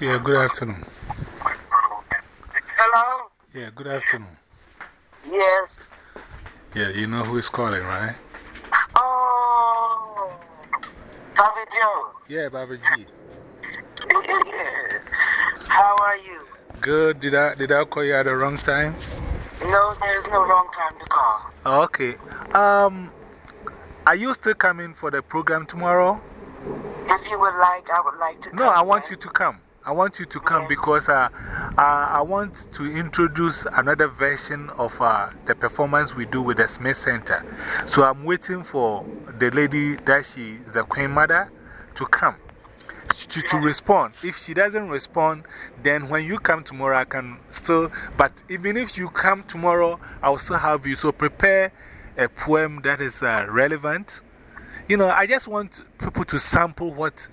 Yeah, good afternoon. Hello? Yeah, good afternoon. Yes. Yeah, you know who is calling, right? Oh, Tommy Joe. Yeah, Baba G. How are you? Good. Did I, did I call you at the wrong time? No, there's no wrong time to call. Okay. Um, are you still coming for the program tomorrow? If you would like, I would like to No, I want you to come. I want you to come because uh, uh, I want to introduce another version of uh, the performance we do with the Smith Center. So I'm waiting for the lady that she is the Queen Mother to come. To, to respond. If she doesn't respond, then when you come tomorrow, I can still. But even if you come tomorrow, I will still have you. So prepare a poem that is uh, relevant. You know, I just want people to sample what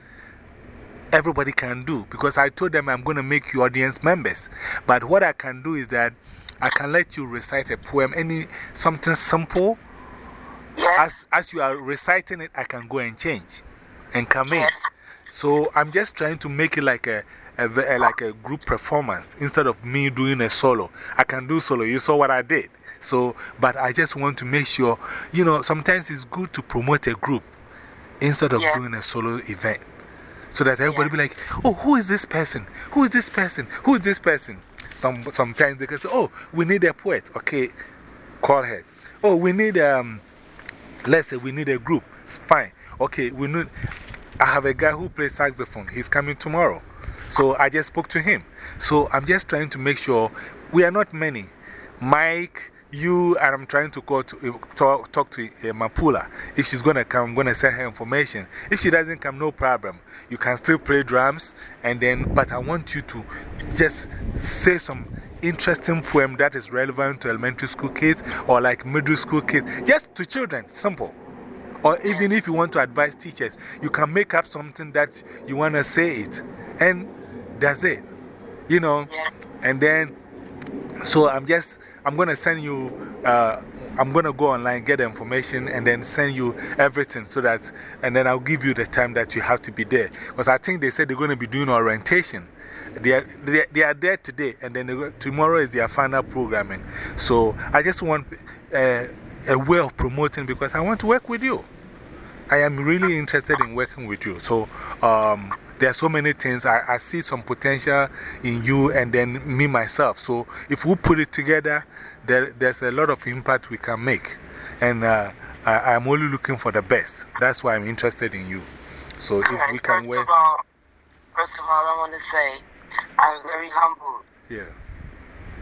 everybody can do because I told them I'm going to make you audience members. But what I can do is that I can let you recite a poem, any something simple. Yes. As, as you are reciting it, I can go and change and come in. Yes. So I'm just trying to make it like a, a, a, like a group performance instead of me doing a solo. I can do solo. You saw what I did. So, but I just want to make sure, you know, sometimes it's good to promote a group instead of doing a solo event. So that everybody be like, oh, who is this person? Who is this person? Who is this person? Some, sometimes they can say, oh, we need a poet. Okay, call her. Oh, we need, um, let's say we need a group. It's fine. Okay, we need, I have a guy who plays saxophone. He's coming tomorrow. So I just spoke to him. So I'm just trying to make sure we are not many. Mike, you, and I'm trying to call to, talk, talk to uh, Mapula. If she's going to come, I'm going to send her information. If she doesn't come, no problem. You can still play drums. And then, but I want you to just say some interesting poem that is relevant to elementary school kids or like middle school kids, just to children, simple. Or even if you want to advise teachers, you can make up something that you want to say it. And that's it. You know? And then, so I'm just, I'm going to send you, uh, I'm going to go online, get the information, and then send you everything so that, and then I'll give you the time that you have to be there. Because I think they said they're going to be doing orientation. They are, they, they are there today, and then go, tomorrow is their final programming. So I just want uh, a way of promoting because I want to work with you. I am really interested in working with you. So um, there are so many things. I, I see some potential in you and then me myself. So if we put it together, there, there's a lot of impact we can make. And uh, I, I'm only looking for the best. That's why I'm interested in you. So if we can first work. Of all, first of all, I want to say I'm very humbled Yeah.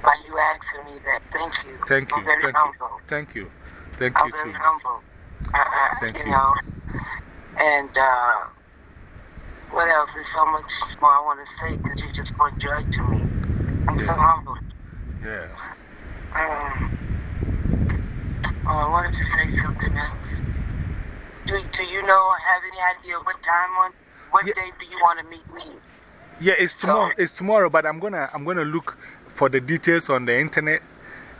by you asking me that. Thank you. Thank you. I'm very Thank humble. you. Thank you. Thank I'm you very too. humble. I, Thank you. you. know, and uh, what else? There's so much more I want to say because you just brought joy to me. I'm so humbled. Yeah. Um, oh, I wanted to say something else. Do, do you know, have any idea what time on, what Yeah. day do you want to meet me? Yeah, it's So- tomorrow. It's tomorrow, but I'm gonna, I'm gonna look for the details on the internet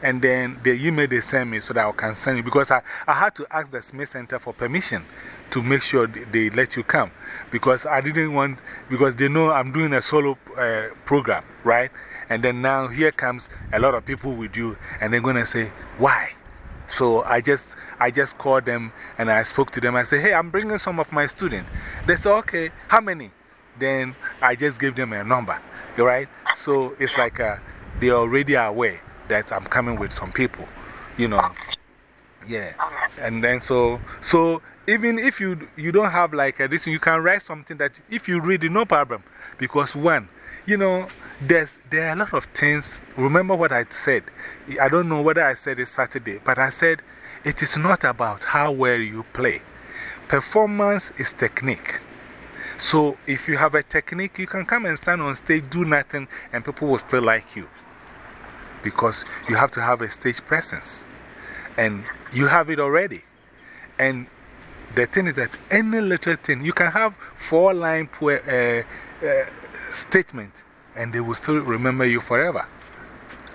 and then the email they send me so that I can send you. Because I, I had to ask the Smith Center for permission to make sure they, let you come. Because I didn't want, because they know I'm doing a solo uh, program, right? And then now here comes a lot of people with you, and they're gonna say, why? So I just, I just called them and I spoke to them. I said, hey, I'm bringing some of my students. They said, okay, how many? Then I just gave them a number, right? So it's like uh, they already are aware that I'm coming with some people, you know. Yeah. And then so, so even if you, you don't have like a, this, you can write something that if you read it, no problem. Because one, you know, there's, there are a lot of things. Remember what I said? I don't know whether I said it Saturday, but I said it is not about how well you play. Performance is technique. So if you have a technique, you can come and stand on stage, do nothing, and people will still like you. Because you have to have a stage presence. And you have it already. And the thing is that any little thing, you can have four line uh, uh, statement, and they will still remember you forever.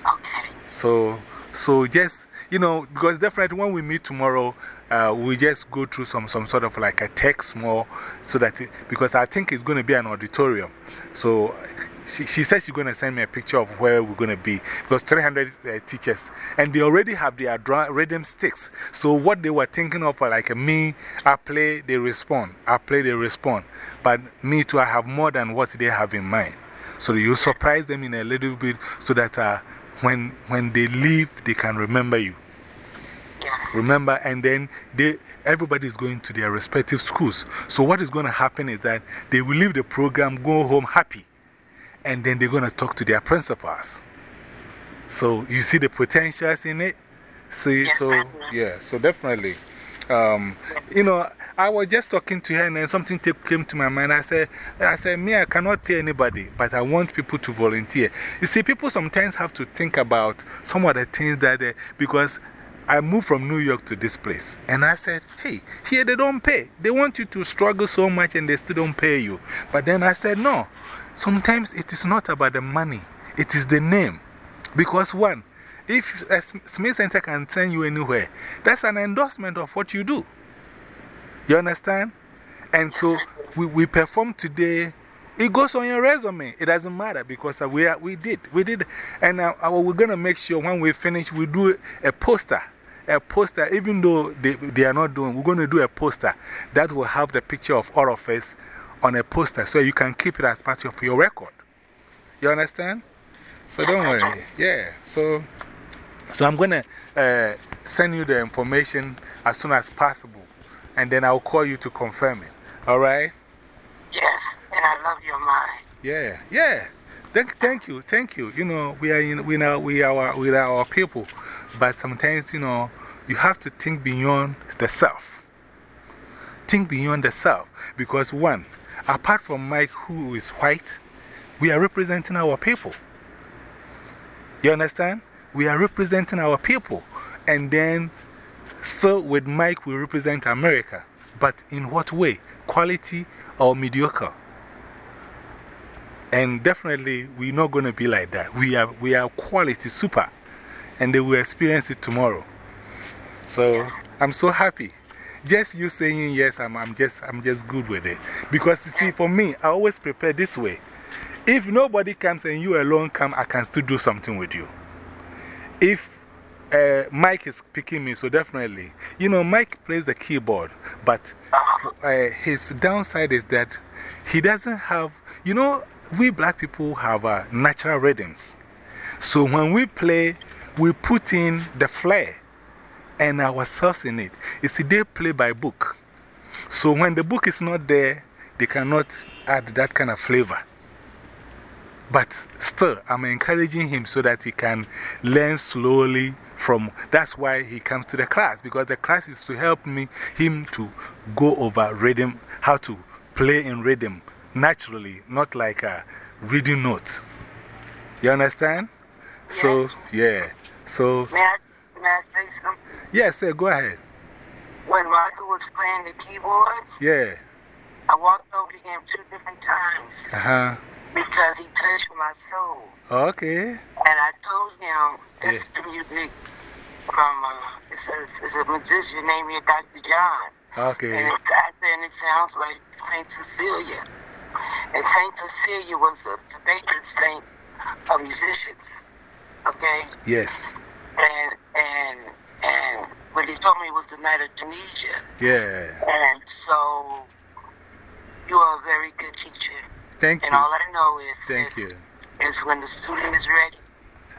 Okay. So, so just, you know, because definitely when we meet tomorrow, uh, we just go through some, some sort of like a text more so that, it, because I think it's going to be an auditorium. So she, she said she's going to send me a picture of where we're going to be because 300 uh, teachers and they already have their rhythm sticks. So, what they were thinking of, like me, I play, they respond. I play, they respond. But me too, I have more than what they have in mind. So, you surprise them in a little bit so that uh, when, when they leave, they can remember you. Remember, and then they, everybody is going to their respective schools. So, what is going to happen is that they will leave the program, go home happy, and then they're going to talk to their principals. So, you see the potentials in it? See, so, yeah, so definitely. Um, you know, I was just talking to her and then something came to my mind. I said, I said, me, I cannot pay anybody, but I want people to volunteer. You see, people sometimes have to think about some of the things that they, because I moved from New York to this place. And I said, hey, here they don't pay. They want you to struggle so much and they still don't pay you. But then I said, no. Sometimes it is not about the money, it is the name. Because, one, if a Smith Center can send you anywhere, that's an endorsement of what you do. You understand? And so we, we perform today. It goes on your resume. It doesn't matter because we, are, we did. We did. And uh, we're going to make sure when we finish, we do a poster a poster, even though they, they are not doing, we're going to do a poster that will have the picture of all of us on a poster so you can keep it as part of your record. You understand? So don't worry. Yeah. So, so I'm going to uh, send you the information as soon as possible and then I'll call you to confirm it. All right? Yes. And I love your mind. Yeah. Yeah. Thank, thank you. Thank you. You know, we are, in, we, know, we, are, we are our people. But sometimes, you know, you have to think beyond the self. Think beyond the self. Because, one, apart from Mike, who is white, we are representing our people. You understand? We are representing our people. And then, still with Mike, we represent America. But in what way? Quality or mediocre? And definitely, we're not going to be like that. We are, we are quality super. And they will experience it tomorrow. So I'm so happy. Just you saying yes, I'm, I'm, just, I'm just good with it. Because you see, for me, I always prepare this way. If nobody comes and you alone come, I can still do something with you. If uh, Mike is picking me, so definitely. You know, Mike plays the keyboard, but uh, his downside is that he doesn't have, you know, we black people have uh, natural rhythms. So when we play, we put in the flair and ourselves in it. You see, they play by book. So when the book is not there, they cannot add that kind of flavor. But still, I'm encouraging him so that he can learn slowly from. That's why he comes to the class, because the class is to help me, him to go over rhythm, how to play in rhythm naturally, not like a reading notes. You understand? So, yeah. So. May I say something? Yes, sir, go ahead. When Michael was playing the keyboards, yeah. I walked over to him two different times. Uh huh. Because he touched my soul. Okay. And I told him, this yeah. the music from uh, it's, a, it's a musician named Dr. John. Okay. And it's, I said, it sounds like Saint Cecilia. And Saint Cecilia was a patron saint of musicians. Okay? Yes. And and and what he told me was the night of Tunisia. Yeah. And so you are a very good teacher. Thank and you. And all I know is, Thank is, you. is when the student is ready,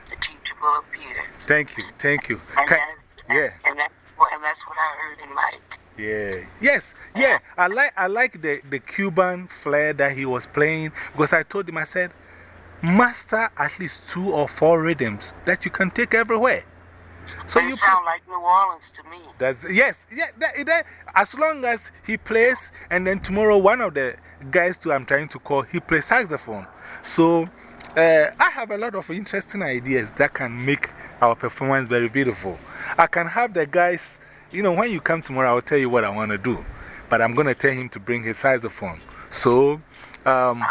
the teacher will appear. Thank you. Thank you. And, Can, that, yeah. and, that's what, and that's what I heard in Mike. Yeah. Yes. Yeah. I like, I like the, the Cuban flair that he was playing because I told him, I said, master at least two or four rhythms that you can take everywhere. So you sound like New Orleans to me. That's, yes, yeah, that, that, as long as he plays, and then tomorrow one of the guys too I'm trying to call, he plays saxophone. So uh, I have a lot of interesting ideas that can make our performance very beautiful. I can have the guys, you know, when you come tomorrow, I'll tell you what I want to do. But I'm going to tell him to bring his saxophone. So um,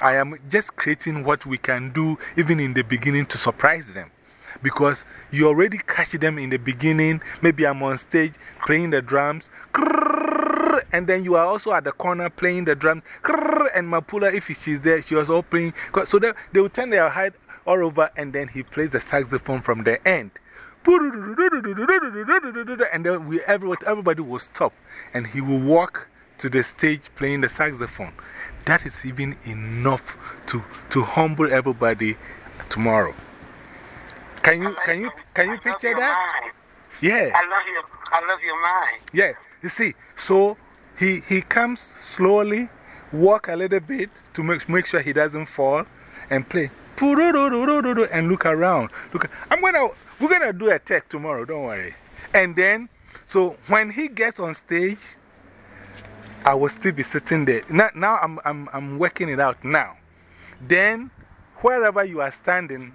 I am just creating what we can do even in the beginning to surprise them. Because you already catch them in the beginning. Maybe I'm on stage playing the drums, and then you are also at the corner playing the drums, and Mapula, if she's there, she was all playing. So they, they will turn their head all over and then he plays the saxophone from the end. And then we, everybody will stop and he will walk to the stage playing the saxophone. That is even enough to, to humble everybody tomorrow. Can you, can you, can you picture that? Yeah. I love your, I love your mind. Yeah. You see, so he, he comes slowly, walk a little bit to make, make sure he doesn't fall, and play. And look around. Look, I'm gonna, we're gonna do a tech tomorrow, don't worry. And then, so when he gets on stage, I will still be sitting there. Now, now I'm, I'm, I'm working it out now. Then, wherever you are standing,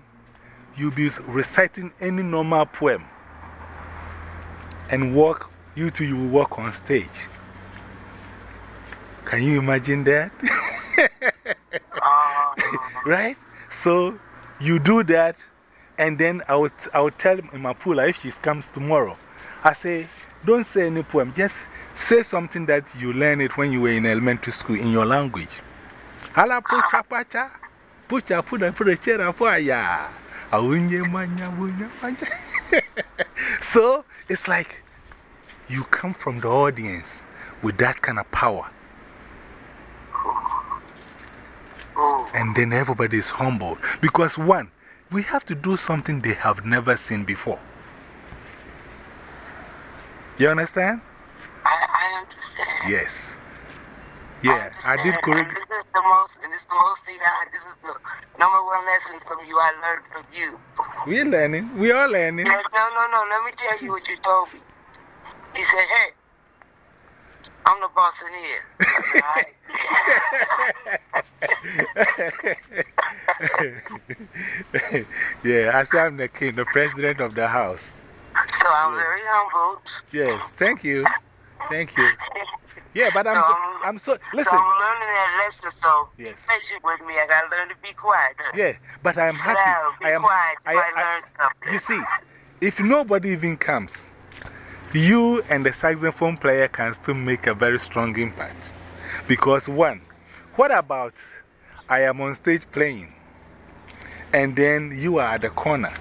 you'll be reciting any normal poem. And walk, you two, you will walk on stage. Can you imagine that? right? So you do that, and then I would, I would tell Mapula if she comes tomorrow. I say, don't say any poem, just say something that you learned it when you were in elementary school in your language. Hala pucha pacha, pucha puda puda chera puaya. Awunye manya wunya manya. So it's like you come from the audience with that kind of power. And then everybody is humble. Because, one, we have to do something they have never seen before. You understand? I, I understand. Yes. Yeah, I, I did correct. This is the most, and this is the most thing I, this is the number one lesson from you I learned from you. We're learning. We are learning. No, no, no, let me tell you what you told me. He said, hey, I'm the boss in here. yeah, I say I'm the king, the president of the house. So I'm very humbled. Yes, thank you. Thank you. Yeah, but I'm So so, I'm- so, listen. So I'm learning that lesson, so be Yes. patient with me. I gotta learn to be quiet. Yeah, but I'm Sit happy. I am, quiet, I, you might I- learn something. You see, if nobody even comes, you and the saxophone player can still make a very strong impact. Because, one, what about I am on stage playing, and then you are at the corner,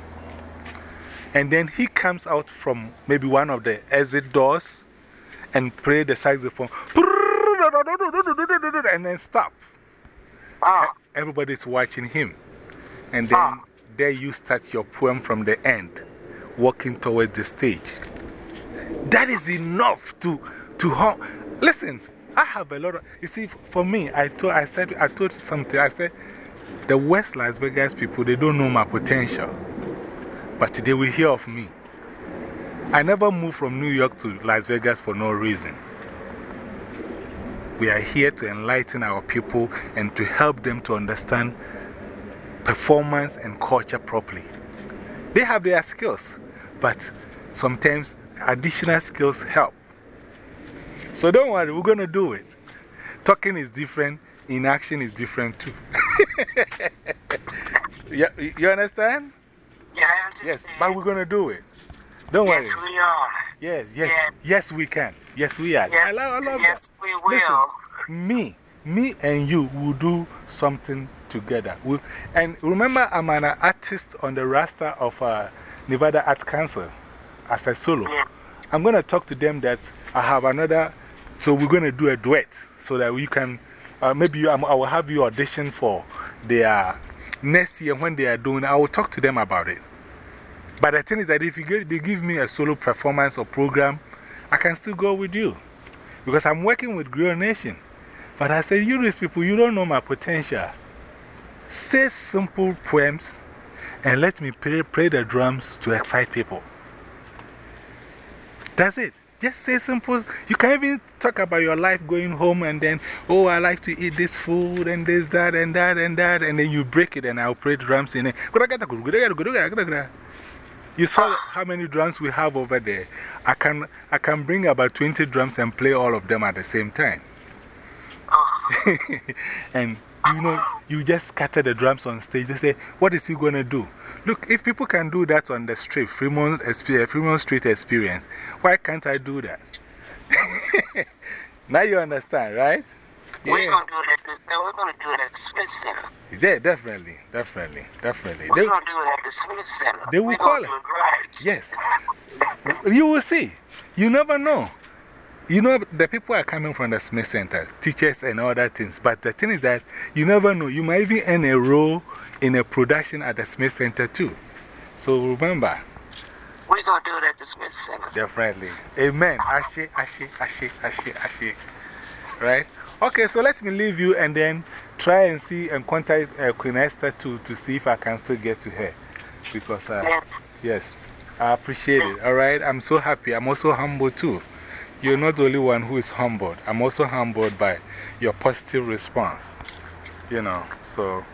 and then he comes out from maybe one of the exit doors and play the saxophone, and then stop. Everybody's watching him. And then there you start your poem from the end, walking towards the stage. That is enough to, to. Listen, I have a lot of, you see, for me, I told, I said, I told something, I said, the West Las Vegas people, they don't know my potential, but they will hear of me. I never moved from New York to Las Vegas for no reason. We are here to enlighten our people and to help them to understand performance and culture properly. They have their skills, but sometimes additional skills help. So don't worry, we're going to do it. Talking is different, in action is different too. yeah, you understand? yeah, I understand. Yes, but we're going to do it. Don't worry. Yes, we are. Yes, yes, Yeah. yes, we can. Yes, we are. Yes, I love, I love yes that. we will. Listen, me, me and you will do something together. we and remember, I'm an artist on the roster of uh, Nevada Art Council as a solo. Yeah. I'm going to talk to them that I have another, so we're going to do a duet so that we can, uh, maybe you, I'm- I will have you audition for their next year when they are doing, I will talk to them about it. But the thing is that if give, they give me a solo performance or program, I can still go with you. Because I'm working with Griot Nation. But I said, you these people, you don't know my potential. Say simple poems and let me play, play the drums to excite people. That's it. Just say simple. You can even talk about your life going home and then, oh, I like to eat this food and this, that, and that, and that. And then you break it and I'll play drums in it. You saw how many drums we have over there. I can, I can bring about 20 drums and play all of them at the same time. And you know, you just scatter the drums on stage. They say, What is he going to do? Look, if people can do that on the street, Fremont, Fremont Street experience, why can't I do that? now you understand, right? We're going to do that. No, we're going to do it at the Smith Center. Yeah, definitely, definitely, definitely. We're going to do it at the Smith Center. They will we're call gonna it. It right. Yes. You will see. You never know. You know, the people are coming from the Smith Center, teachers and other things. But the thing is that you never know. You might even earn a role in a production at the Smith Center too. So remember, We're going to do it at the Smith Center. definitely. Amen. Ashe, ashe, ashe, ashe, ashe. Right? Okay, so let me leave you and then try and see and contact uh, Queen Esther too to see if I can still get to her. Because, uh, Yes. yes, I appreciate it. All right, I'm so happy. I'm also humble too. You're not the only one who is humbled. I'm also humbled by your positive response. You know, so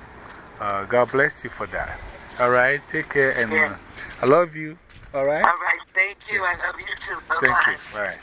uh, God bless you for that. All right, take care and I love you. All right, All right. Thank you. I love you too. Bye-bye. thank you. All right.